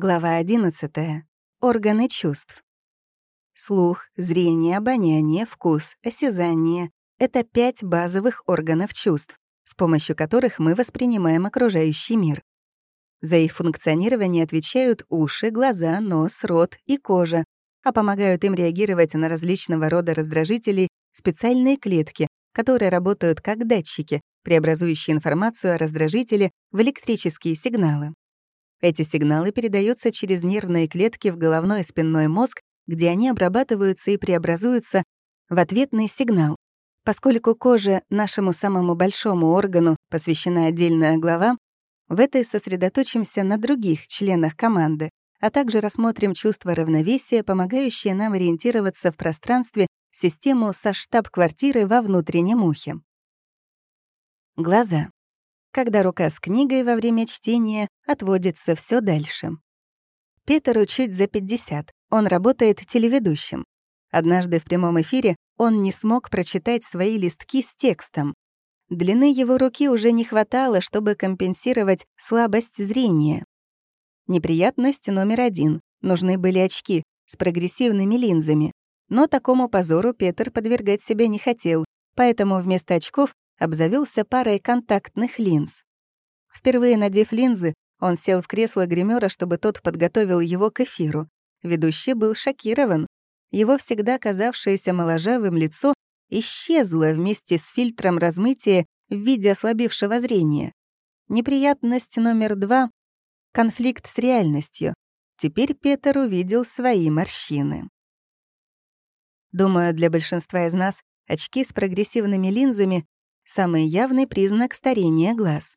Глава 11. Органы чувств. Слух, зрение, обоняние, вкус, осязание — это пять базовых органов чувств, с помощью которых мы воспринимаем окружающий мир. За их функционирование отвечают уши, глаза, нос, рот и кожа, а помогают им реагировать на различного рода раздражители специальные клетки, которые работают как датчики, преобразующие информацию о раздражителе в электрические сигналы. Эти сигналы передаются через нервные клетки в головной и спинной мозг, где они обрабатываются и преобразуются в ответный сигнал. Поскольку кожа нашему самому большому органу посвящена отдельная глава, в этой сосредоточимся на других членах команды, а также рассмотрим чувство равновесия, помогающее нам ориентироваться в пространстве, систему со штаб-квартиры во внутреннем ухе. Глаза когда рука с книгой во время чтения отводится все дальше. Петеру чуть за 50, он работает телеведущим. Однажды в прямом эфире он не смог прочитать свои листки с текстом. Длины его руки уже не хватало, чтобы компенсировать слабость зрения. Неприятность номер один. Нужны были очки с прогрессивными линзами. Но такому позору Петр подвергать себя не хотел, поэтому вместо очков обзавелся парой контактных линз. Впервые надев линзы, он сел в кресло гримера, чтобы тот подготовил его к эфиру. Ведущий был шокирован. Его всегда казавшееся моложавым лицо исчезло вместе с фильтром размытия в виде ослабевшего зрения. Неприятность номер два — конфликт с реальностью. Теперь Петр увидел свои морщины. Думаю, для большинства из нас очки с прогрессивными линзами самый явный признак старения глаз.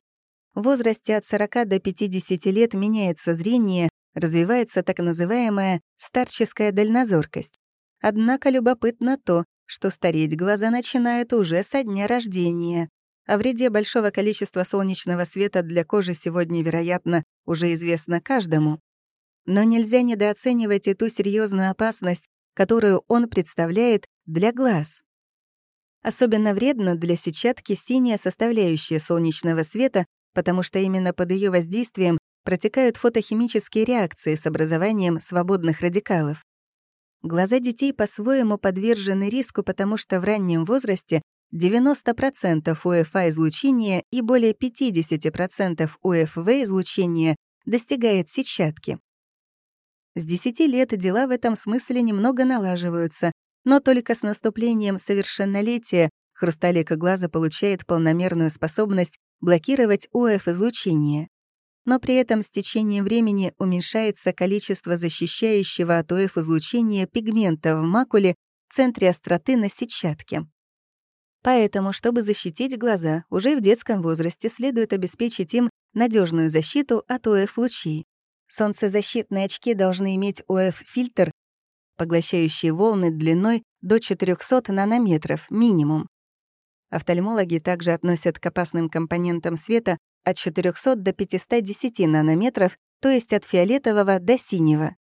В возрасте от 40 до 50 лет меняется зрение, развивается так называемая старческая дальнозоркость. Однако любопытно то, что стареть глаза начинают уже со дня рождения. О вреде большого количества солнечного света для кожи сегодня, вероятно, уже известно каждому. Но нельзя недооценивать и ту серьезную опасность, которую он представляет для глаз. Особенно вредно для сетчатки синяя составляющая солнечного света, потому что именно под ее воздействием протекают фотохимические реакции с образованием свободных радикалов. Глаза детей по-своему подвержены риску, потому что в раннем возрасте 90% УФА-излучения и более 50% УФВ-излучения достигает сетчатки. С 10 лет дела в этом смысле немного налаживаются, но только с наступлением совершеннолетия хрусталика глаза получает полномерную способность блокировать ОФ-излучение. Но при этом с течением времени уменьшается количество защищающего от ОФ-излучения пигмента в макуле в центре остроты на сетчатке. Поэтому, чтобы защитить глаза, уже в детском возрасте следует обеспечить им надежную защиту от ОФ-лучей. Солнцезащитные очки должны иметь ОФ-фильтр поглощающие волны длиной до 400 нанометров минимум. Офтальмологи также относят к опасным компонентам света от 400 до 510 нанометров, то есть от фиолетового до синего.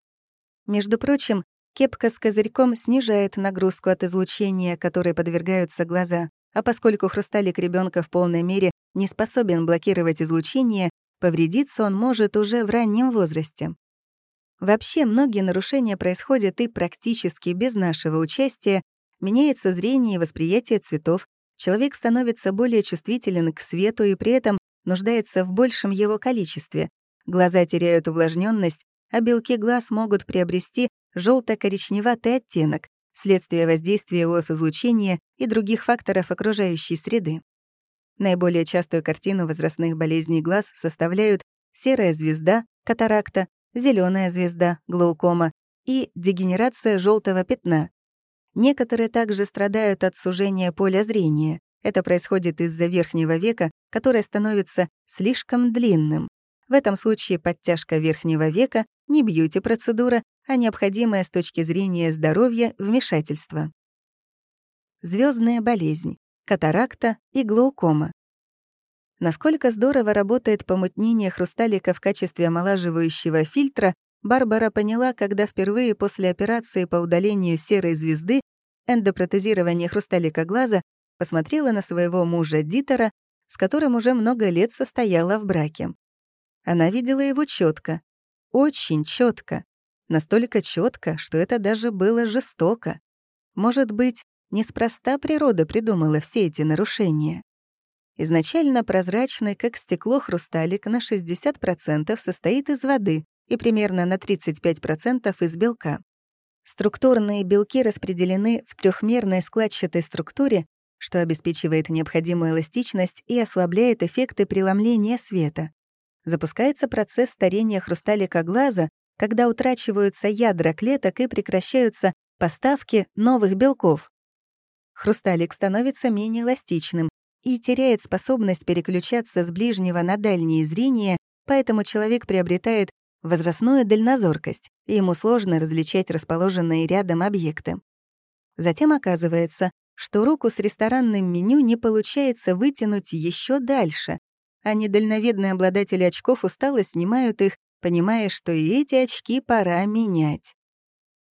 Между прочим, кепка с козырьком снижает нагрузку от излучения, которой подвергаются глаза, а поскольку хрусталик ребенка в полной мере не способен блокировать излучение, повредиться он может уже в раннем возрасте. Вообще, многие нарушения происходят и практически без нашего участия, меняется зрение и восприятие цветов, человек становится более чувствителен к свету и при этом нуждается в большем его количестве. Глаза теряют увлажненность, а белки глаз могут приобрести желто коричневатый оттенок, следствие воздействия УФ-излучения и других факторов окружающей среды. Наиболее частую картину возрастных болезней глаз составляют серая звезда, катаракта, зеленая звезда, глаукома и дегенерация желтого пятна. Некоторые также страдают от сужения поля зрения. Это происходит из-за верхнего века, которое становится слишком длинным. В этом случае подтяжка верхнего века — не бьюти-процедура, а необходимое с точки зрения здоровья вмешательство. Звездная болезнь, катаракта и глаукома. Насколько здорово работает помутнение хрусталика в качестве омолаживающего фильтра, Барбара поняла, когда впервые после операции по удалению серой звезды эндопротезирования хрусталика глаза посмотрела на своего мужа Дитера, с которым уже много лет состояла в браке. Она видела его четко. очень четко. Настолько четко, что это даже было жестоко. Может быть, неспроста природа придумала все эти нарушения. Изначально прозрачный, как стекло, хрусталик на 60% состоит из воды и примерно на 35% из белка. Структурные белки распределены в трехмерной складчатой структуре, что обеспечивает необходимую эластичность и ослабляет эффекты преломления света. Запускается процесс старения хрусталика глаза, когда утрачиваются ядра клеток и прекращаются поставки новых белков. Хрусталик становится менее эластичным и теряет способность переключаться с ближнего на дальнее зрение, поэтому человек приобретает возрастную дальнозоркость, и ему сложно различать расположенные рядом объекты. Затем оказывается, что руку с ресторанным меню не получается вытянуть еще дальше, а недальновидные обладатели очков устало снимают их, понимая, что и эти очки пора менять.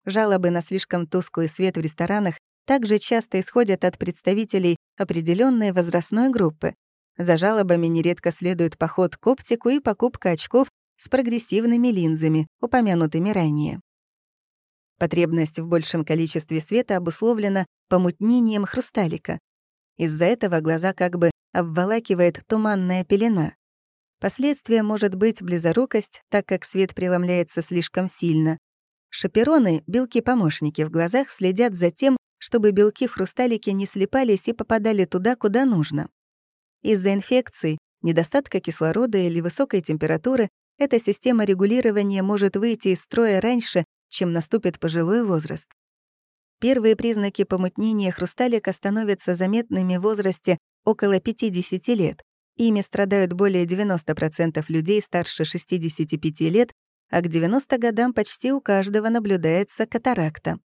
Жалобы на слишком тусклый свет в ресторанах также часто исходят от представителей определенной возрастной группы. За жалобами нередко следует поход к оптику и покупка очков с прогрессивными линзами, упомянутыми ранее. Потребность в большем количестве света обусловлена помутнением хрусталика. Из-за этого глаза как бы обволакивает туманная пелена. Последствия может быть близорукость, так как свет преломляется слишком сильно. Шапероны, белки-помощники в глазах следят за тем, чтобы белки в хрусталике не слипались и попадали туда, куда нужно. Из-за инфекций, недостатка кислорода или высокой температуры эта система регулирования может выйти из строя раньше, чем наступит пожилой возраст. Первые признаки помутнения хрусталика становятся заметными в возрасте около 50 лет. Ими страдают более 90% людей старше 65 лет, а к 90 годам почти у каждого наблюдается катаракта.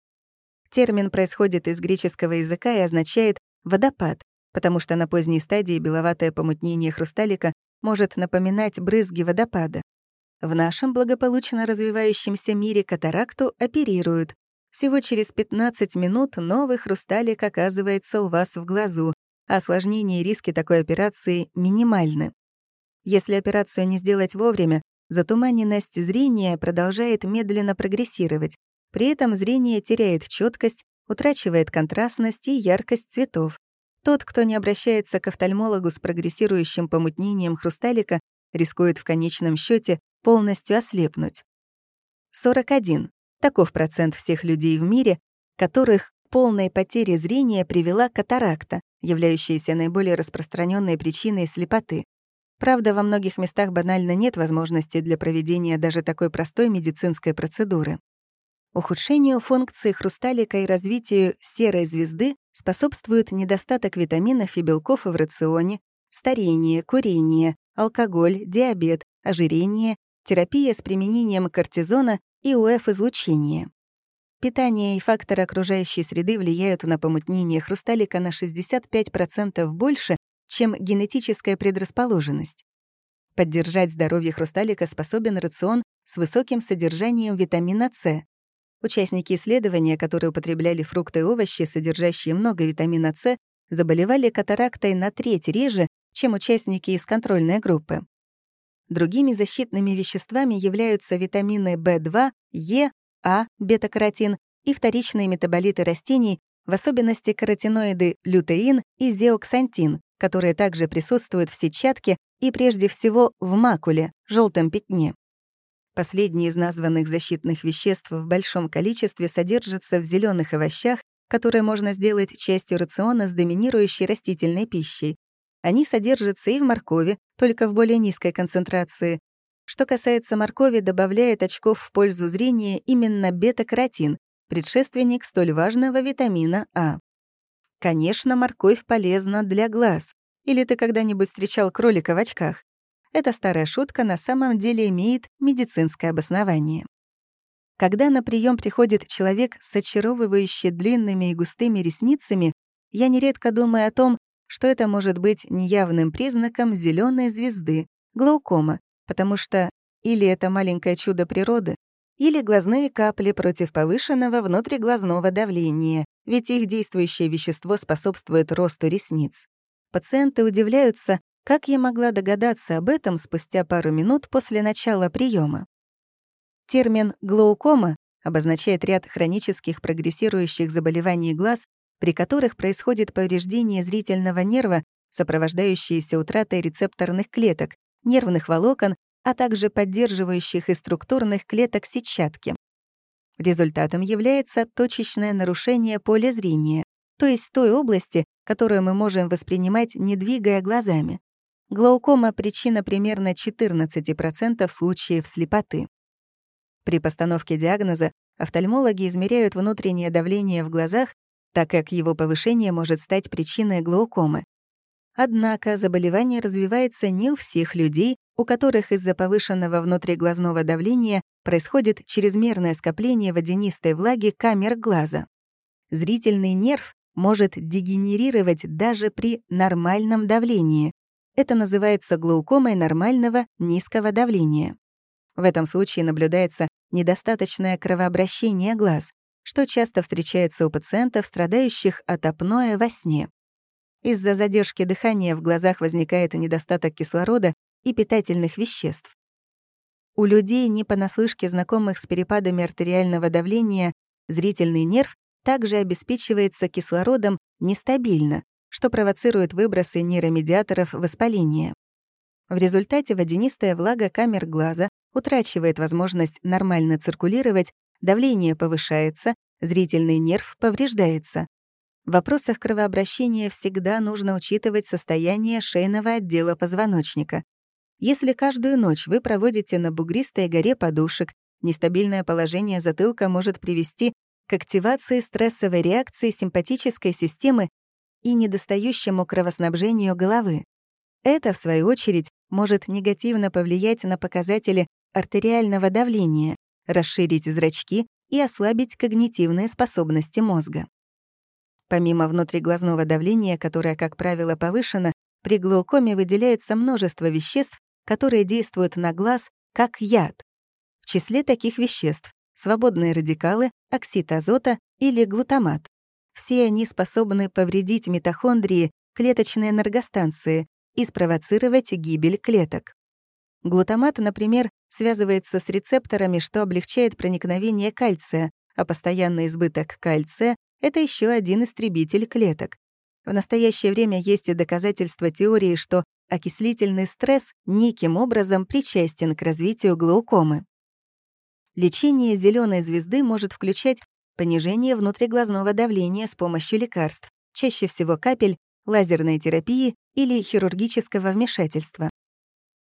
Термин происходит из греческого языка и означает «водопад», потому что на поздней стадии беловатое помутнение хрусталика может напоминать брызги водопада. В нашем благополучно развивающемся мире катаракту оперируют. Всего через 15 минут новый хрусталик оказывается у вас в глазу, а осложнения и риски такой операции минимальны. Если операцию не сделать вовремя, затуманенность зрения продолжает медленно прогрессировать. При этом зрение теряет четкость, утрачивает контрастность и яркость цветов. Тот, кто не обращается к офтальмологу с прогрессирующим помутнением хрусталика, рискует в конечном счете полностью ослепнуть. 41. Таков процент всех людей в мире, которых к полной потере зрения привела катаракта, являющаяся наиболее распространенной причиной слепоты. Правда, во многих местах банально нет возможности для проведения даже такой простой медицинской процедуры. Ухудшению функции хрусталика и развитию серой звезды способствует недостаток витаминов и белков в рационе, старение, курение, алкоголь, диабет, ожирение терапия с применением кортизона и УФ-излучения. Питание и факторы окружающей среды влияют на помутнение хрусталика на 65% больше, чем генетическая предрасположенность. Поддержать здоровье хрусталика способен рацион с высоким содержанием витамина С. Участники исследования, которые употребляли фрукты и овощи, содержащие много витамина С, заболевали катарактой на треть реже, чем участники из контрольной группы. Другими защитными веществами являются витамины В2, Е, А, бета-каротин и вторичные метаболиты растений, в особенности каротиноиды лютеин и зеоксантин, которые также присутствуют в сетчатке и прежде всего в макуле, желтом пятне. Последние из названных защитных веществ в большом количестве содержатся в зеленых овощах, которые можно сделать частью рациона с доминирующей растительной пищей, они содержатся и в моркови, только в более низкой концентрации. Что касается моркови, добавляет очков в пользу зрения именно бета-каротин, предшественник столь важного витамина А. Конечно, морковь полезна для глаз. Или ты когда-нибудь встречал кролика в очках? Эта старая шутка на самом деле имеет медицинское обоснование. Когда на прием приходит человек с очаровывающе длинными и густыми ресницами, я нередко думаю о том, что это может быть неявным признаком зеленой звезды, глаукома, потому что или это маленькое чудо природы, или глазные капли против повышенного внутриглазного давления, ведь их действующее вещество способствует росту ресниц. Пациенты удивляются, как я могла догадаться об этом спустя пару минут после начала приема. Термин «глаукома» обозначает ряд хронических прогрессирующих заболеваний глаз, при которых происходит повреждение зрительного нерва, сопровождающееся утратой рецепторных клеток, нервных волокон, а также поддерживающих и структурных клеток сетчатки. Результатом является точечное нарушение поля зрения, то есть той области, которую мы можем воспринимать, не двигая глазами. Глаукома — причина примерно 14% случаев слепоты. При постановке диагноза офтальмологи измеряют внутреннее давление в глазах, так как его повышение может стать причиной глаукомы. Однако заболевание развивается не у всех людей, у которых из-за повышенного внутриглазного давления происходит чрезмерное скопление водянистой влаги камер глаза. Зрительный нерв может дегенерировать даже при нормальном давлении. Это называется глаукомой нормального низкого давления. В этом случае наблюдается недостаточное кровообращение глаз, что часто встречается у пациентов, страдающих от апноэ во сне. Из-за задержки дыхания в глазах возникает недостаток кислорода и питательных веществ. У людей, не понаслышке знакомых с перепадами артериального давления, зрительный нерв также обеспечивается кислородом нестабильно, что провоцирует выбросы нейромедиаторов воспаления. В результате водянистая влага камер глаза утрачивает возможность нормально циркулировать, давление повышается, зрительный нерв повреждается. В вопросах кровообращения всегда нужно учитывать состояние шейного отдела позвоночника. Если каждую ночь вы проводите на бугристой горе подушек, нестабильное положение затылка может привести к активации стрессовой реакции симпатической системы и недостающему кровоснабжению головы. Это, в свою очередь, может негативно повлиять на показатели артериального давления, расширить зрачки и ослабить когнитивные способности мозга. Помимо внутриглазного давления, которое, как правило, повышено, при глаукоме выделяется множество веществ, которые действуют на глаз как яд. В числе таких веществ свободные радикалы, оксид азота или глутамат. Все они способны повредить митохондрии, клеточные энергостанции и спровоцировать гибель клеток. Глутамат, например, связывается с рецепторами, что облегчает проникновение кальция, а постоянный избыток кальция — это еще один истребитель клеток. В настоящее время есть и доказательства теории, что окислительный стресс неким образом причастен к развитию глаукомы. Лечение зеленой звезды может включать понижение внутриглазного давления с помощью лекарств, чаще всего капель, лазерной терапии или хирургического вмешательства.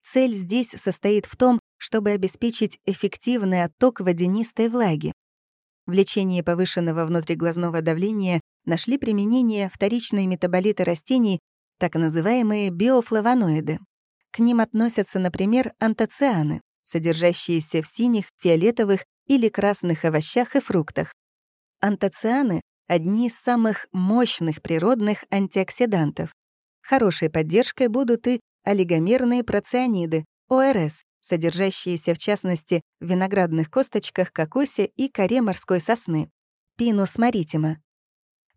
Цель здесь состоит в том, чтобы обеспечить эффективный отток водянистой влаги. В лечении повышенного внутриглазного давления нашли применение вторичные метаболиты растений, так называемые биофлавоноиды. К ним относятся, например, антоцианы содержащиеся в синих, фиолетовых или красных овощах и фруктах. Антоцианы — одни из самых мощных природных антиоксидантов. Хорошей поддержкой будут и олигомерные процианиды, ОРС, содержащиеся в частности в виноградных косточках, кокосе и коре морской сосны, пинус маритима.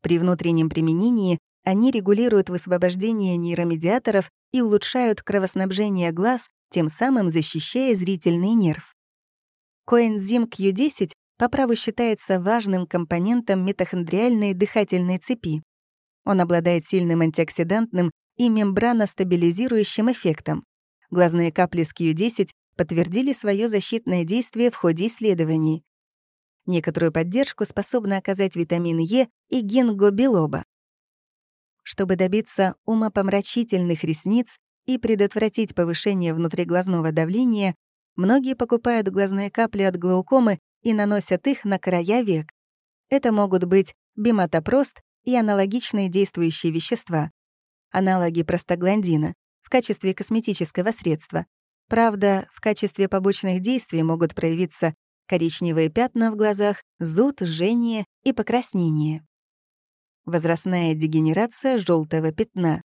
При внутреннем применении они регулируют высвобождение нейромедиаторов и улучшают кровоснабжение глаз тем самым защищая зрительный нерв. Коэнзим Q10 по праву считается важным компонентом митохондриальной дыхательной цепи. Он обладает сильным антиоксидантным и мембраностабилизирующим эффектом. Глазные капли с Q10 подтвердили свое защитное действие в ходе исследований. Некоторую поддержку способны оказать витамин Е и гингобилоба. Чтобы добиться умопомрачительных ресниц, и предотвратить повышение внутриглазного давления, многие покупают глазные капли от глаукомы и наносят их на края век. Это могут быть биматопрост и аналогичные действующие вещества, аналоги простагландина, в качестве косметического средства. Правда, в качестве побочных действий могут проявиться коричневые пятна в глазах, зуд, жжение и покраснение. Возрастная дегенерация желтого пятна.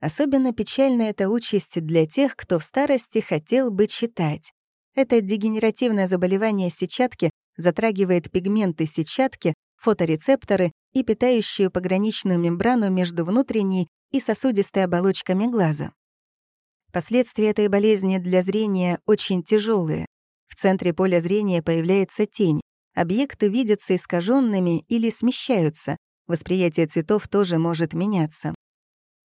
Особенно печальна эта участь для тех, кто в старости хотел бы читать. Это дегенеративное заболевание сетчатки затрагивает пигменты сетчатки, фоторецепторы и питающую пограничную мембрану между внутренней и сосудистой оболочками глаза. Последствия этой болезни для зрения очень тяжелые. В центре поля зрения появляется тень. Объекты видятся искаженными или смещаются. Восприятие цветов тоже может меняться.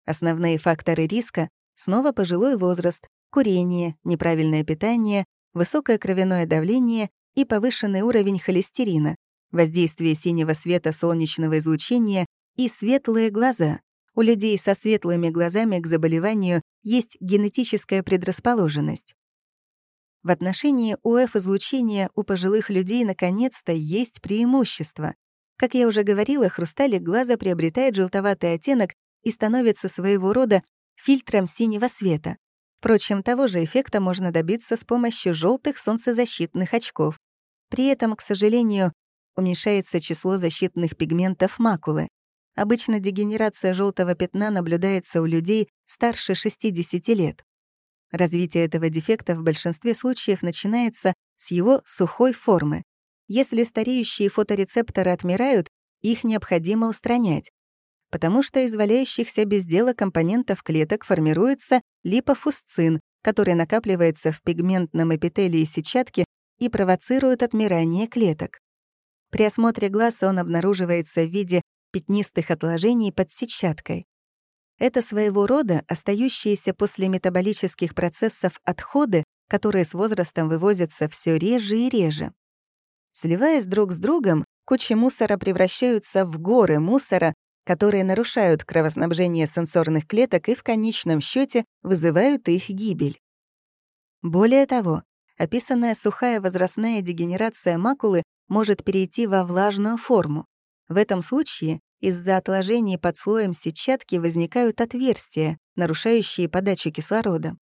Основные факторы риска — снова пожилой возраст, курение, неправильное питание, высокое кровяное давление и повышенный уровень холестерина, воздействие синего света солнечного излучения и светлые глаза. У людей со светлыми глазами к заболеванию есть генетическая предрасположенность. В отношении УФ-излучения у пожилых людей наконец-то есть преимущество. Как я уже говорила, хрусталик глаза приобретает желтоватый оттенок и становится своего рода фильтром синего света. Впрочем, того же эффекта можно добиться с помощью желтых солнцезащитных очков. При этом, к сожалению, уменьшается число защитных пигментов макулы. Обычно дегенерация желтого пятна наблюдается у людей старше 60 лет. Развитие этого дефекта в большинстве случаев начинается с его сухой формы. Если стареющие фоторецепторы отмирают, их необходимо устранять потому что из валяющихся без дела компонентов клеток формируется липофусцин, который накапливается в пигментном эпителии сетчатки и провоцирует отмирание клеток. При осмотре глаз он обнаруживается в виде пятнистых отложений под сетчаткой. Это своего рода остающиеся после метаболических процессов отходы, которые с возрастом вывозятся все реже и реже. Сливаясь друг с другом, кучи мусора превращаются в горы мусора, которые нарушают кровоснабжение сенсорных клеток и в конечном счете вызывают их гибель. Более того, описанная сухая возрастная дегенерация макулы может перейти во влажную форму. В этом случае из-за отложений под слоем сетчатки возникают отверстия, нарушающие подачу кислорода.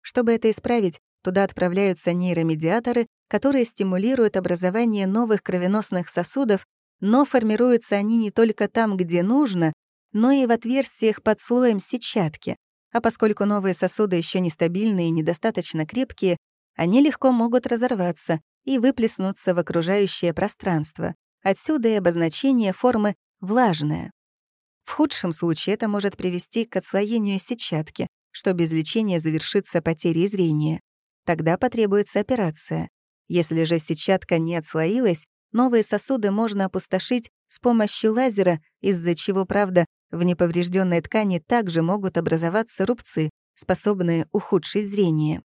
Чтобы это исправить, туда отправляются нейромедиаторы, которые стимулируют образование новых кровеносных сосудов но формируются они не только там, где нужно, но и в отверстиях под слоем сетчатки. А поскольку новые сосуды еще нестабильные и недостаточно крепкие, они легко могут разорваться и выплеснуться в окружающее пространство. Отсюда и обозначение формы «влажная». В худшем случае это может привести к отслоению сетчатки, что без лечения завершится потерей зрения. Тогда потребуется операция. Если же сетчатка не отслоилась, Новые сосуды можно опустошить с помощью лазера, из-за чего, правда, в неповрежденной ткани также могут образоваться рубцы, способные ухудшить зрение.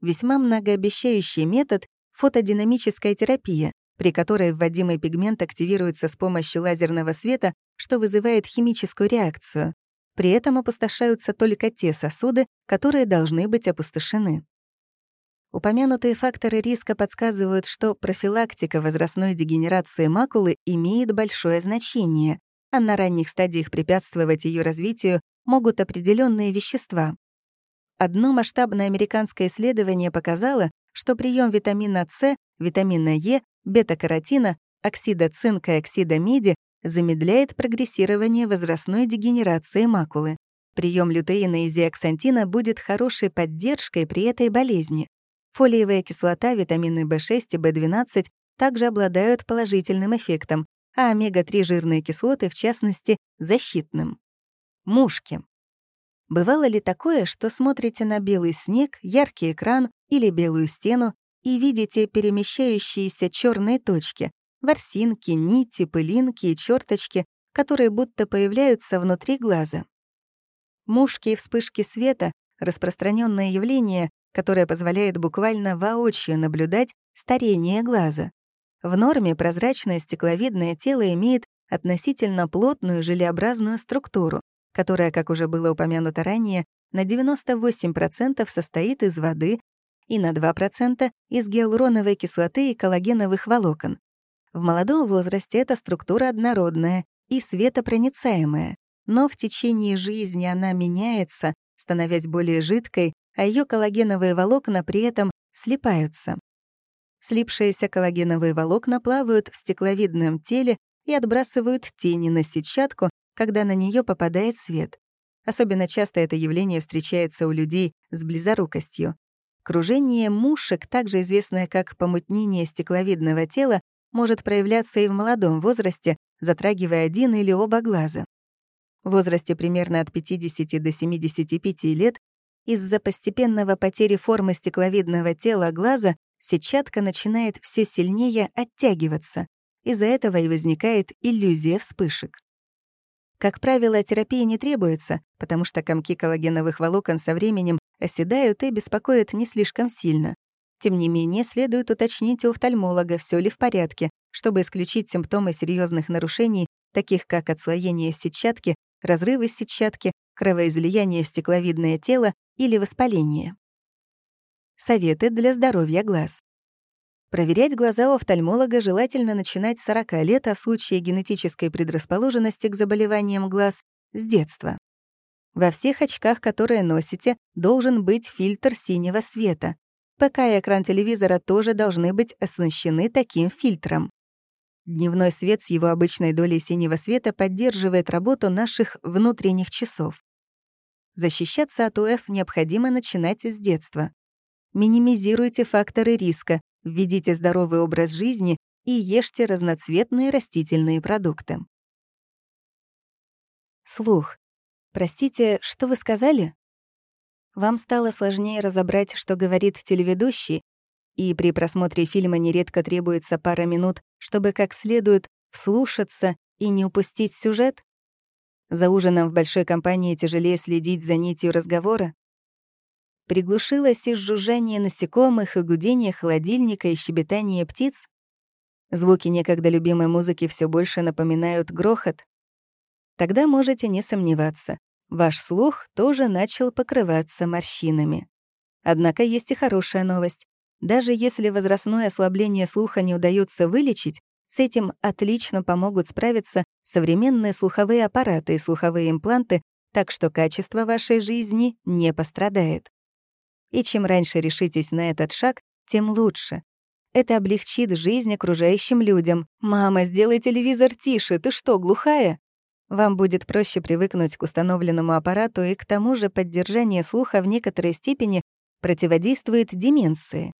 Весьма многообещающий метод — фотодинамическая терапия, при которой вводимый пигмент активируется с помощью лазерного света, что вызывает химическую реакцию. При этом опустошаются только те сосуды, которые должны быть опустошены. Упомянутые факторы риска подсказывают, что профилактика возрастной дегенерации макулы имеет большое значение, а на ранних стадиях препятствовать ее развитию могут определенные вещества. Одно масштабное американское исследование показало, что прием витамина С, витамина Е, бета-каротина, оксида цинка и оксида меди замедляет прогрессирование возрастной дегенерации макулы. Прием лютеина и зиаксантина будет хорошей поддержкой при этой болезни. Фолиевая кислота, витамины В6 и В12 также обладают положительным эффектом, а омега-3 жирные кислоты, в частности, защитным. Мушки. Бывало ли такое, что смотрите на белый снег, яркий экран или белую стену и видите перемещающиеся черные точки, ворсинки, нити, пылинки и черточки, которые будто появляются внутри глаза? Мушки и вспышки света — распространенное явление, которая позволяет буквально воочию наблюдать старение глаза. В норме прозрачное стекловидное тело имеет относительно плотную желеобразную структуру, которая, как уже было упомянуто ранее, на 98% состоит из воды и на 2% из гиалуроновой кислоты и коллагеновых волокон. В молодом возрасте эта структура однородная и светопроницаемая, но в течение жизни она меняется, становясь более жидкой а ее коллагеновые волокна при этом слипаются. Слипшиеся коллагеновые волокна плавают в стекловидном теле и отбрасывают тени на сетчатку, когда на нее попадает свет. Особенно часто это явление встречается у людей с близорукостью. Кружение мушек, также известное как помутнение стекловидного тела, может проявляться и в молодом возрасте, затрагивая один или оба глаза. В возрасте примерно от 50 до 75 лет из-за постепенного потери формы стекловидного тела глаза сетчатка начинает все сильнее оттягиваться. Из-за этого и возникает иллюзия вспышек. Как правило, терапия не требуется, потому что комки коллагеновых волокон со временем оседают и беспокоят не слишком сильно. Тем не менее, следует уточнить у офтальмолога, все ли в порядке, чтобы исключить симптомы серьезных нарушений, таких как отслоение сетчатки, разрывы сетчатки, кровоизлияние в стекловидное тело или воспаление. Советы для здоровья глаз. Проверять глаза у офтальмолога желательно начинать с 40 лет, а в случае генетической предрасположенности к заболеваниям глаз — с детства. Во всех очках, которые носите, должен быть фильтр синего света. ПК и экран телевизора тоже должны быть оснащены таким фильтром. Дневной свет с его обычной долей синего света поддерживает работу наших внутренних часов. Защищаться от УФ необходимо начинать с детства. Минимизируйте факторы риска, Введите здоровый образ жизни и ешьте разноцветные растительные продукты. Слух. Простите, что вы сказали? Вам стало сложнее разобрать, что говорит телеведущий, и при просмотре фильма нередко требуется пара минут, чтобы как следует вслушаться и не упустить сюжет? За ужином в большой компании тяжелее следить за нитью разговора? приглушилось и жужжание насекомых, и гудение холодильника, и щебетание птиц. Звуки некогда любимой музыки все больше напоминают грохот. Тогда можете не сомневаться, ваш слух тоже начал покрываться морщинами. Однако есть и хорошая новость. Даже если возрастное ослабление слуха не удается вылечить, с этим отлично помогут справиться современные слуховые аппараты и слуховые импланты, так что качество вашей жизни не пострадает. И чем раньше решитесь на этот шаг, тем лучше. Это облегчит жизнь окружающим людям. «Мама, сделай телевизор тише, ты что, глухая?» Вам будет проще привыкнуть к установленному аппарату, и к тому же поддержание слуха в некоторой степени противодействует деменции.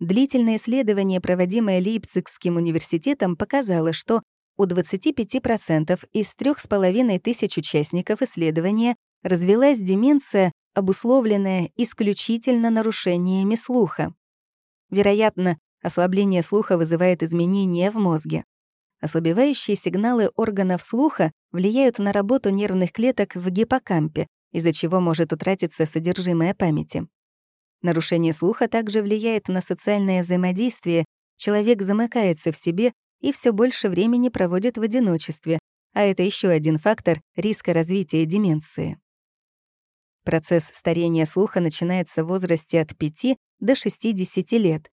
Длительное исследование, проводимое Лейпцигским университетом, показало, что у 25% из 3,5 тысяч участников исследования развилась деменция обусловленное исключительно нарушениями слуха. Вероятно, ослабление слуха вызывает изменения в мозге. Ослабевающие сигналы органов слуха влияют на работу нервных клеток в гиппокампе, из-за чего может утратиться содержимое памяти. Нарушение слуха также влияет на социальное взаимодействие, человек замыкается в себе и все больше времени проводит в одиночестве, а это еще один фактор риска развития деменции. Процесс старения слуха начинается в возрасте от 5 до 60 лет.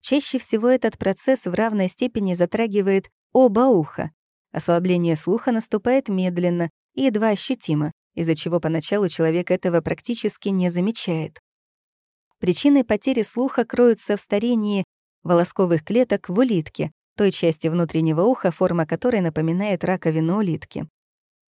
Чаще всего этот процесс в равной степени затрагивает оба уха. Ослабление слуха наступает медленно и едва ощутимо, из-за чего поначалу человек этого практически не замечает. Причины потери слуха кроются в старении волосковых клеток в улитке, той части внутреннего уха, форма которой напоминает раковину улитки.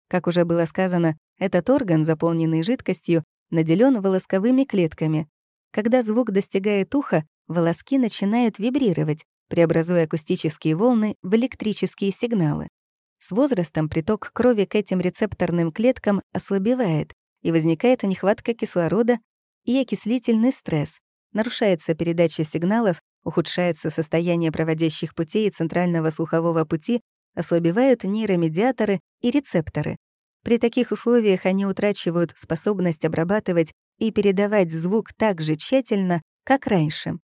Как уже было сказано, этот орган, заполненный жидкостью, наделен волосковыми клетками. Когда звук достигает уха, волоски начинают вибрировать, преобразуя акустические волны в электрические сигналы. С возрастом приток крови к этим рецепторным клеткам ослабевает, и возникает нехватка кислорода и окислительный стресс. Нарушается передача сигналов, ухудшается состояние проводящих путей и центрального слухового пути, ослабевают нейромедиаторы и рецепторы. При таких условиях они утрачивают способность обрабатывать и передавать звук так же тщательно, как раньше.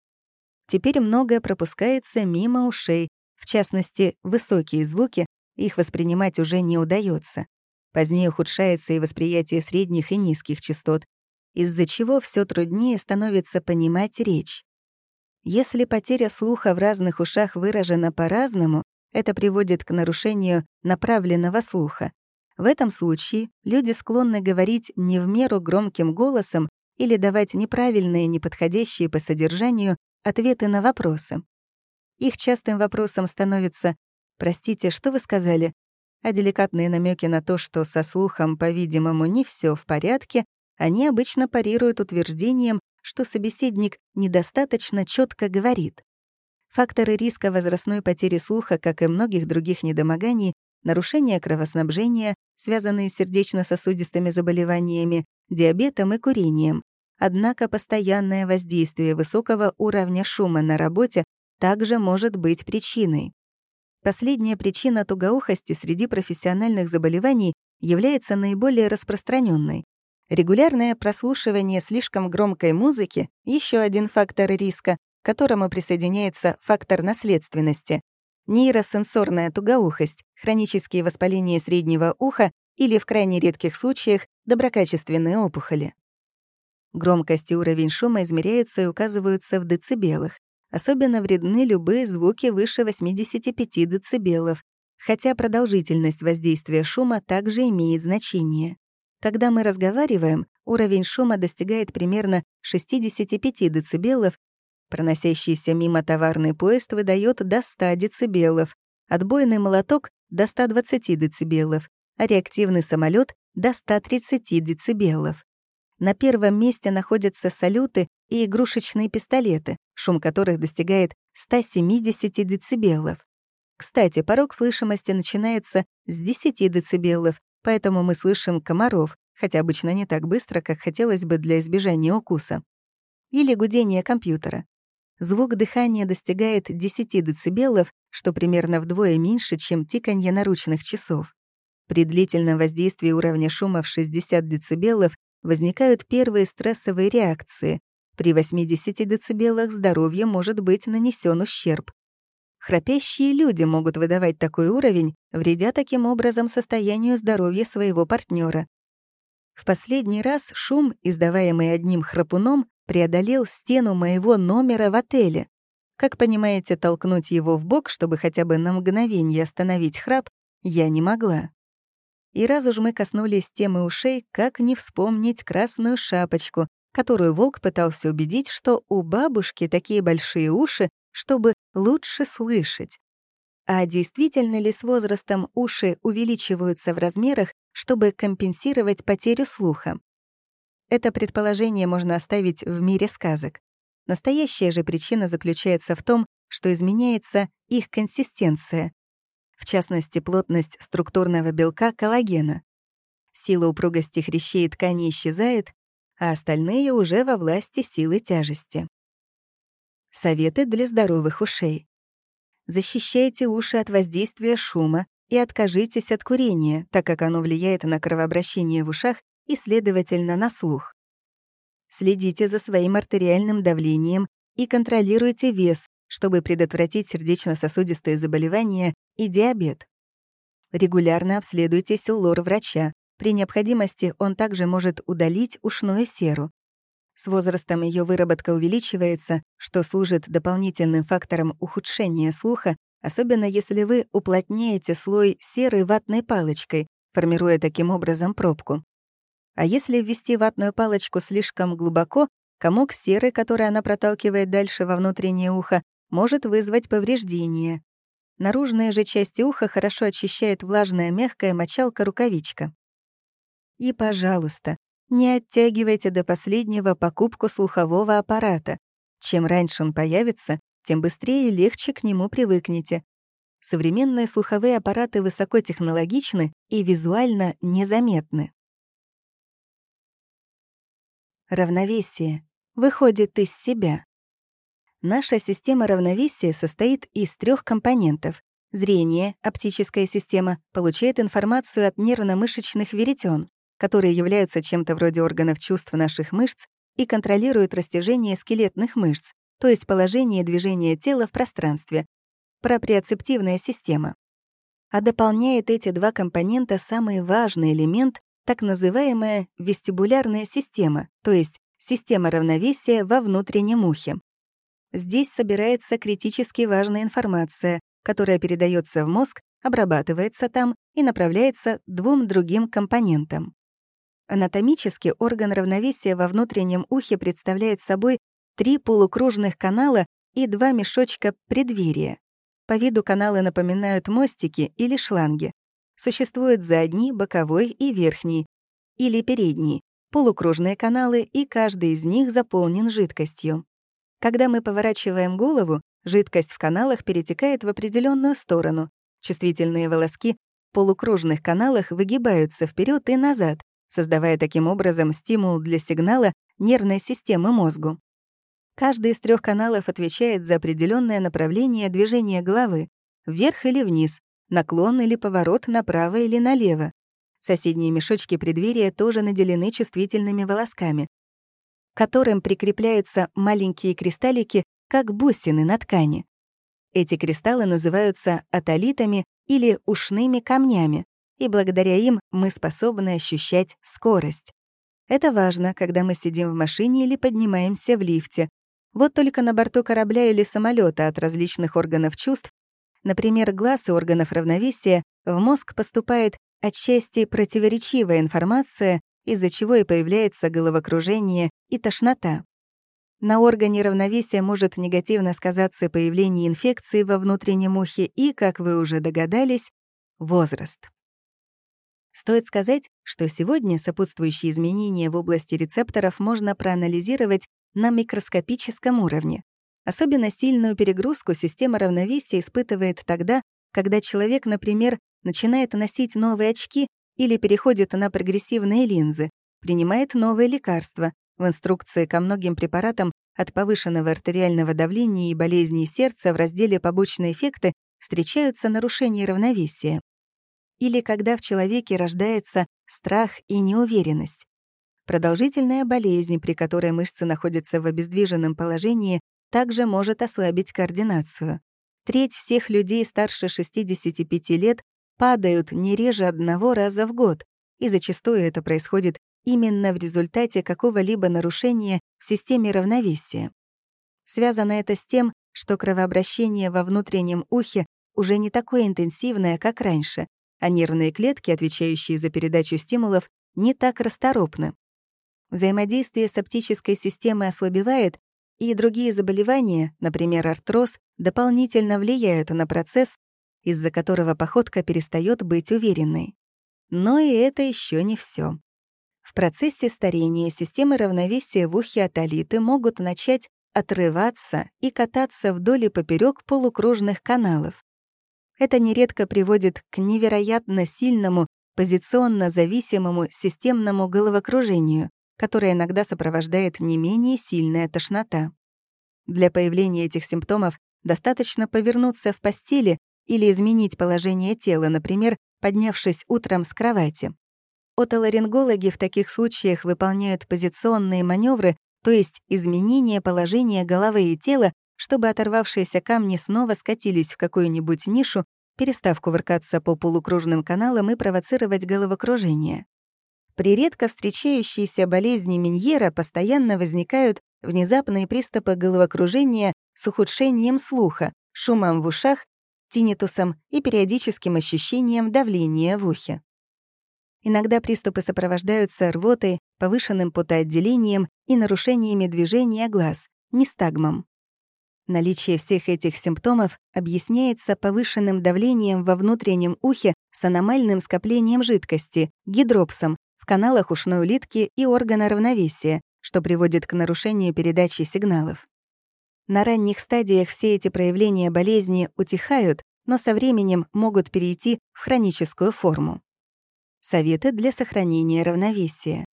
Теперь многое пропускается мимо ушей, в частности, высокие звуки, их воспринимать уже не удается. Позднее ухудшается и восприятие средних и низких частот, из-за чего все труднее становится понимать речь. Если потеря слуха в разных ушах выражена по-разному, это приводит к нарушению направленного слуха. В этом случае люди склонны говорить не в меру громким голосом или давать неправильные, неподходящие по содержанию ответы на вопросы. Их частым вопросом становится «Простите, что вы сказали?» А деликатные намеки на то, что со слухом, по-видимому, не все в порядке, они обычно парируют утверждением, что собеседник недостаточно четко говорит. Факторы риска возрастной потери слуха, как и многих других недомоганий, нарушение кровоснабжения, связанные с сердечно-сосудистыми заболеваниями, диабетом и курением, однако постоянное воздействие высокого уровня шума на работе также может быть причиной. Последняя причина тугоухости среди профессиональных заболеваний является наиболее распространенной. Регулярное прослушивание слишком громкой музыки — еще один фактор риска, к которому присоединяется фактор наследственности. Нейросенсорная тугоухость, хронические воспаления среднего уха или, в крайне редких случаях, доброкачественные опухоли. Громкость и уровень шума измеряются и указываются в децибелах. Особенно вредны любые звуки выше 85 дБ, хотя продолжительность воздействия шума также имеет значение. Когда мы разговариваем, уровень шума достигает примерно 65 дБ, проносящийся мимо товарный поезд выдает до 100 дБ, отбойный молоток — до 120 дБ, а реактивный самолет до 130 дБ. На первом месте находятся салюты и игрушечные пистолеты, шум которых достигает 170 дБ. Кстати, порог слышимости начинается с 10 дБ, поэтому мы слышим комаров, хотя обычно не так быстро, как хотелось бы для избежания укуса. Или гудение компьютера. Звук дыхания достигает 10 дБ, что примерно вдвое меньше, чем тиканье наручных часов. При длительном воздействии уровня шума в 60 дБ возникают первые стрессовые реакции. При 80 дБ здоровью может быть нанесен ущерб. Храпящие люди могут выдавать такой уровень, вредя таким образом состоянию здоровья своего партнера. В последний раз шум, издаваемый одним храпуном, преодолел стену моего номера в отеле. Как понимаете, толкнуть его в бок, чтобы хотя бы на мгновение остановить храп, я не могла. И раз уж мы коснулись темы ушей, как не вспомнить красную шапочку, которую волк пытался убедить, что у бабушки такие большие уши, чтобы лучше слышать. А действительно ли с возрастом уши увеличиваются в размерах, чтобы компенсировать потерю слуха? Это предположение можно оставить в мире сказок. Настоящая же причина заключается в том, что изменяется их консистенция, в частности, плотность структурного белка коллагена. Сила упругости хрящей и ткани исчезает, а остальные уже во власти силы тяжести. Советы для здоровых ушей. Защищайте уши от воздействия шума и откажитесь от курения, так как оно влияет на кровообращение в ушах и, следовательно, на слух. Следите за своим артериальным давлением и контролируйте вес, чтобы предотвратить сердечно-сосудистые заболевания и диабет. Регулярно обследуйтесь у лор-врача. При необходимости он также может удалить ушную серу. С возрастом ее выработка увеличивается, что служит дополнительным фактором ухудшения слуха, особенно если вы уплотняете слой серы ватной палочкой, формируя таким образом пробку. А если ввести ватную палочку слишком глубоко, комок серы, который она проталкивает дальше во внутреннее ухо, может вызвать повреждение. Наружные же части уха хорошо очищает влажная мягкая мочалка-рукавичка. И, пожалуйста, не оттягивайте до последнего покупку слухового аппарата. Чем раньше он появится, тем быстрее и легче к нему привыкнете. Современные слуховые аппараты высокотехнологичны и визуально незаметны. Равновесие. Выходит из себя. Наша система равновесия состоит из трех компонентов. Зрение, оптическая система, получает информацию от нервно-мышечных веретен, которые являются чем-то вроде органов чувств наших мышц и контролируют растяжение скелетных мышц, то есть положение движения тела в пространстве, проприоцептивная система. А дополняет эти два компонента самый важный элемент, так называемая вестибулярная система, то есть система равновесия во внутреннем ухе. Здесь собирается критически важная информация, которая передается в мозг, обрабатывается там и направляется двум другим компонентам. Анатомически орган равновесия во внутреннем ухе представляет собой три полукружных канала и два мешочка преддверия. По виду каналы напоминают мостики или шланги. Существуют задний, боковой и верхний, или передний, полукружные каналы, и каждый из них заполнен жидкостью. Когда мы поворачиваем голову, жидкость в каналах перетекает в определенную сторону. Чувствительные волоски в полукружных каналах выгибаются вперед и назад, создавая таким образом стимул для сигнала нервной системы мозгу. Каждый из трех каналов отвечает за определенное направление движения головы — вверх или вниз, наклон или поворот направо или налево. Соседние мешочки преддверия тоже наделены чувствительными волосками, к которым прикрепляются маленькие кристаллики, как бусины на ткани. Эти кристаллы называются атолитами или ушными камнями, и благодаря им мы способны ощущать скорость. Это важно, когда мы сидим в машине или поднимаемся в лифте. Вот только на борту корабля или самолета от различных органов чувств, например, глаз и органов равновесия, в мозг поступает отчасти противоречивая информация, из-за чего и появляется головокружение и тошнота. На органе равновесия может негативно сказаться появление инфекции во внутреннем ухе и, как вы уже догадались, возраст. Стоит сказать, что сегодня сопутствующие изменения в области рецепторов можно проанализировать на микроскопическом уровне. Особенно сильную перегрузку система равновесия испытывает тогда, когда человек, например, начинает носить новые очки или переходит на прогрессивные линзы, принимает новые лекарства, в инструкции ко многим препаратам от повышенного артериального давления и болезней сердца в разделе «Побочные эффекты» встречаются нарушения равновесия. Или когда в человеке рождается страх и неуверенность. Продолжительная болезнь, при которой мышцы находятся в обездвиженном положении, также может ослабить координацию. Треть всех людей старше 65 лет падают не реже одного раза в год, и зачастую это происходит именно в результате какого-либо нарушения в системе равновесия. Связано это с тем, что кровообращение во внутреннем ухе уже не такое интенсивное, как раньше, а нервные клетки, отвечающие за передачу стимулов, не так расторопны. Взаимодействие с оптической системой ослабевает, и другие заболевания, например, артроз, дополнительно влияют на процесс, из-за которого походка перестает быть уверенной. Но и это еще не все. В процессе старения системы равновесия в ухе атолиты могут начать отрываться и кататься вдоль и поперек полукружных каналов. Это нередко приводит к невероятно сильному, позиционно зависимому системному головокружению, которое иногда сопровождает не менее сильная тошнота. Для появления этих симптомов достаточно повернуться в постели или изменить положение тела, например, поднявшись утром с кровати. Отоларингологи в таких случаях выполняют позиционные маневры, то есть изменение положения головы и тела, чтобы оторвавшиеся камни снова скатились в какую-нибудь нишу, перестав кувыркаться по полукружным каналам и провоцировать головокружение. При редко встречающейся болезни Миньера постоянно возникают внезапные приступы головокружения с ухудшением слуха, шумом в ушах, тинитусом и периодическим ощущением давления в ухе. Иногда приступы сопровождаются рвотой, повышенным потоотделением и нарушениями движения глаз, нестагмом. Наличие всех этих симптомов объясняется повышенным давлением во внутреннем ухе с аномальным скоплением жидкости, гидропсом, в каналах ушной улитки и органа равновесия, что приводит к нарушению передачи сигналов. На ранних стадиях все эти проявления болезни утихают, но со временем могут перейти в хроническую форму. Советы для сохранения равновесия.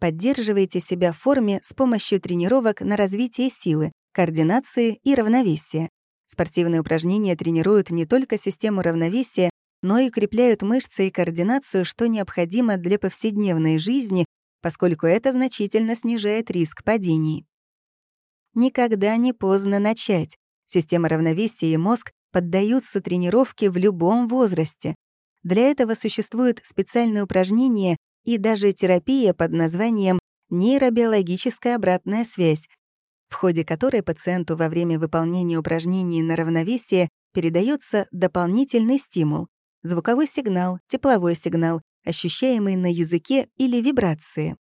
Поддерживайте себя в форме с помощью тренировок на развитие силы, координации и равновесия. Спортивные упражнения тренируют не только систему равновесия, но и укрепляют мышцы и координацию, что необходимо для повседневной жизни, поскольку это значительно снижает риск падений. Никогда не поздно начать. Система равновесия и мозг поддаются тренировке в любом возрасте. Для этого существуют специальные упражнения и даже терапия под названием нейробиологическая обратная связь, в ходе которой пациенту во время выполнения упражнений на равновесие передается дополнительный стимул — звуковой сигнал, тепловой сигнал, ощущаемый на языке или вибрации.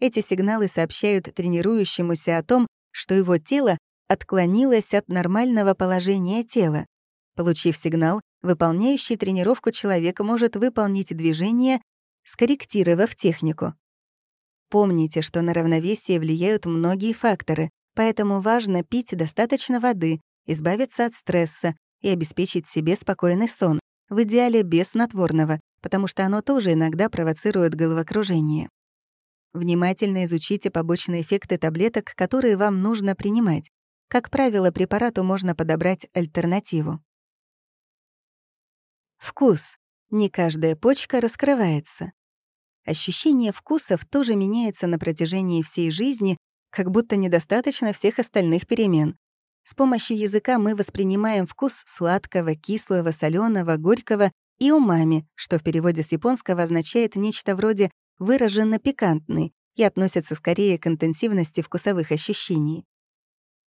Эти сигналы сообщают тренирующемуся о том, что его тело отклонилось от нормального положения тела. Получив сигнал, выполняющий тренировку человек может выполнить движение, скорректировав технику. Помните, что на равновесие влияют многие факторы, поэтому важно пить достаточно воды, избавиться от стресса и обеспечить себе спокойный сон, в идеале без снотворного, потому что оно тоже иногда провоцирует головокружение. Внимательно изучите побочные эффекты таблеток, которые вам нужно принимать. Как правило, препарату можно подобрать альтернативу. Вкус. Не каждая почка раскрывается. Ощущение вкусов тоже меняется на протяжении всей жизни, как будто недостаточно всех остальных перемен. С помощью языка мы воспринимаем вкус сладкого, кислого, соленого, горького и умами, что в переводе с японского означает нечто вроде «выраженно пикантный» и относится скорее к интенсивности вкусовых ощущений.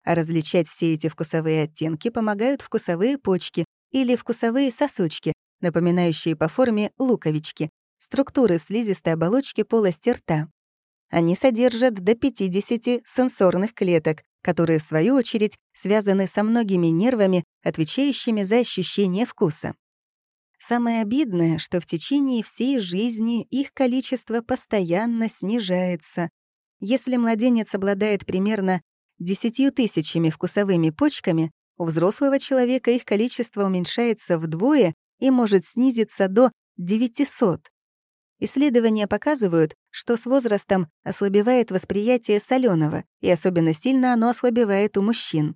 А различать все эти вкусовые оттенки помогают вкусовые почки или вкусовые сосочки, напоминающие по форме луковички, структуры слизистой оболочки полости рта. Они содержат до 50 сенсорных клеток, которые, в свою очередь, связаны со многими нервами, отвечающими за ощущение вкуса. Самое обидное, что в течение всей жизни их количество постоянно снижается. Если младенец обладает примерно 10 тысячами вкусовыми почками, у взрослого человека их количество уменьшается вдвое и может снизиться до 900. Исследования показывают, что с возрастом ослабевает восприятие соленого, и особенно сильно оно ослабевает у мужчин.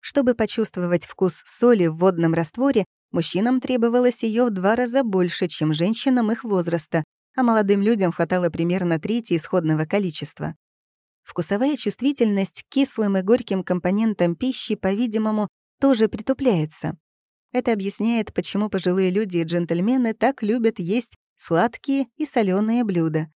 Чтобы почувствовать вкус соли в водном растворе, мужчинам требовалось ее в два раза больше, чем женщинам их возраста, а молодым людям хватало примерно трети исходного количества. Вкусовая чувствительность к кислым и горьким компонентам пищи, по-видимому, тоже притупляется. Это объясняет, почему пожилые люди и джентльмены так любят есть сладкие и соленые блюда.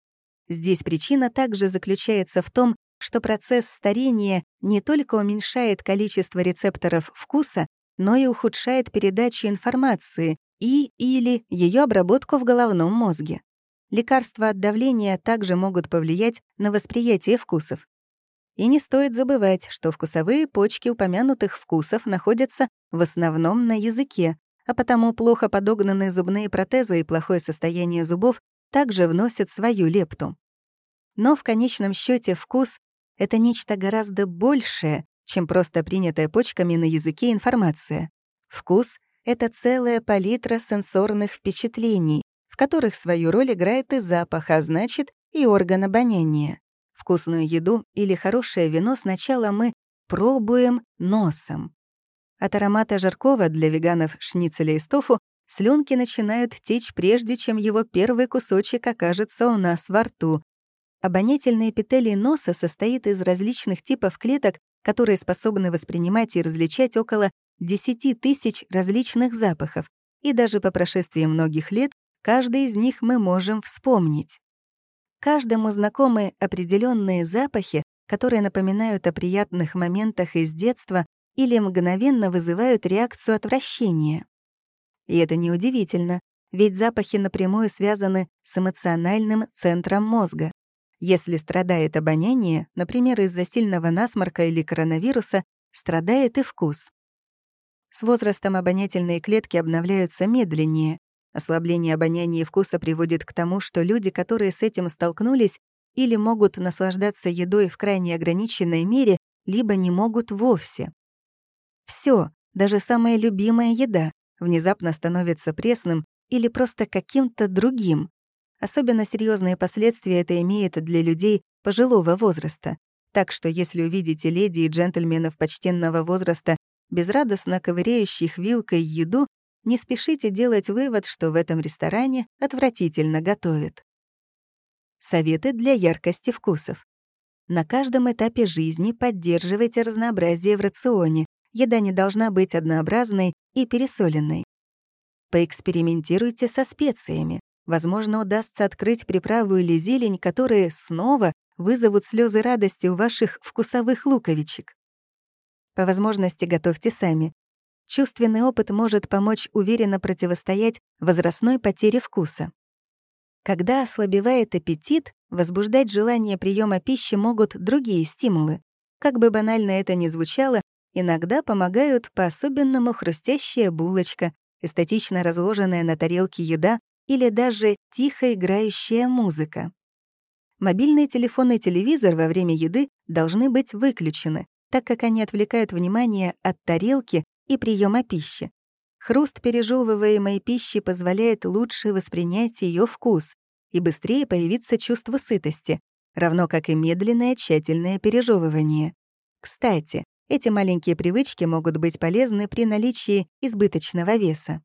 Здесь причина также заключается в том, что процесс старения не только уменьшает количество рецепторов вкуса, но и ухудшает передачу информации и или ее обработку в головном мозге. Лекарства от давления также могут повлиять на восприятие вкусов. И не стоит забывать, что вкусовые почки упомянутых вкусов находятся в основном на языке, а потому плохо подогнанные зубные протезы и плохое состояние зубов также вносят свою лепту. Но в конечном счете вкус — это нечто гораздо большее, чем просто принятая почками на языке информация. Вкус — это целая палитра сенсорных впечатлений, в которых свою роль играет и запах, а значит, и орган обоняния. Вкусную еду или хорошее вино сначала мы пробуем носом. От аромата жаркого для веганов шницеля из тофу слюнки начинают течь прежде, чем его первый кусочек окажется у нас во рту. Обонятельный эпителий носа состоит из различных типов клеток, которые способны воспринимать и различать около 10 тысяч различных запахов, и даже по прошествии многих лет каждый из них мы можем вспомнить. Каждому знакомы определенные запахи, которые напоминают о приятных моментах из детства или мгновенно вызывают реакцию отвращения. И это неудивительно, ведь запахи напрямую связаны с эмоциональным центром мозга. Если страдает обоняние, например, из-за сильного насморка или коронавируса, страдает и вкус. С возрастом обонятельные клетки обновляются медленнее. Ослабление обоняния и вкуса приводит к тому, что люди, которые с этим столкнулись, или могут наслаждаться едой в крайне ограниченной мере, либо не могут вовсе. Все, даже самая любимая еда, внезапно становится пресным или просто каким-то другим. Особенно серьезные последствия это имеет для людей пожилого возраста. Так что если увидите леди и джентльменов почтенного возраста, безрадостно ковыряющих вилкой еду, не спешите делать вывод, что в этом ресторане отвратительно готовят. Советы для яркости вкусов. На каждом этапе жизни поддерживайте разнообразие в рационе, еда не должна быть однообразной и пересоленной. Поэкспериментируйте со специями. Возможно, удастся открыть приправу или зелень, которые снова вызовут слезы радости у ваших вкусовых луковичек. По возможности готовьте сами. Чувственный опыт может помочь уверенно противостоять возрастной потере вкуса. Когда ослабевает аппетит, возбуждать желание приема пищи могут другие стимулы. Как бы банально это ни звучало, Иногда помогают по-особенному хрустящая булочка, эстетично разложенная на тарелке еда или даже тихо играющая музыка. Мобильный телефон и телевизор во время еды должны быть выключены, так как они отвлекают внимание от тарелки и приема пищи. Хруст пережевываемой пищи позволяет лучше воспринять ее вкус и быстрее появиться чувство сытости, равно как и медленное тщательное пережевывание. Кстати, эти маленькие привычки могут быть полезны при наличии избыточного веса.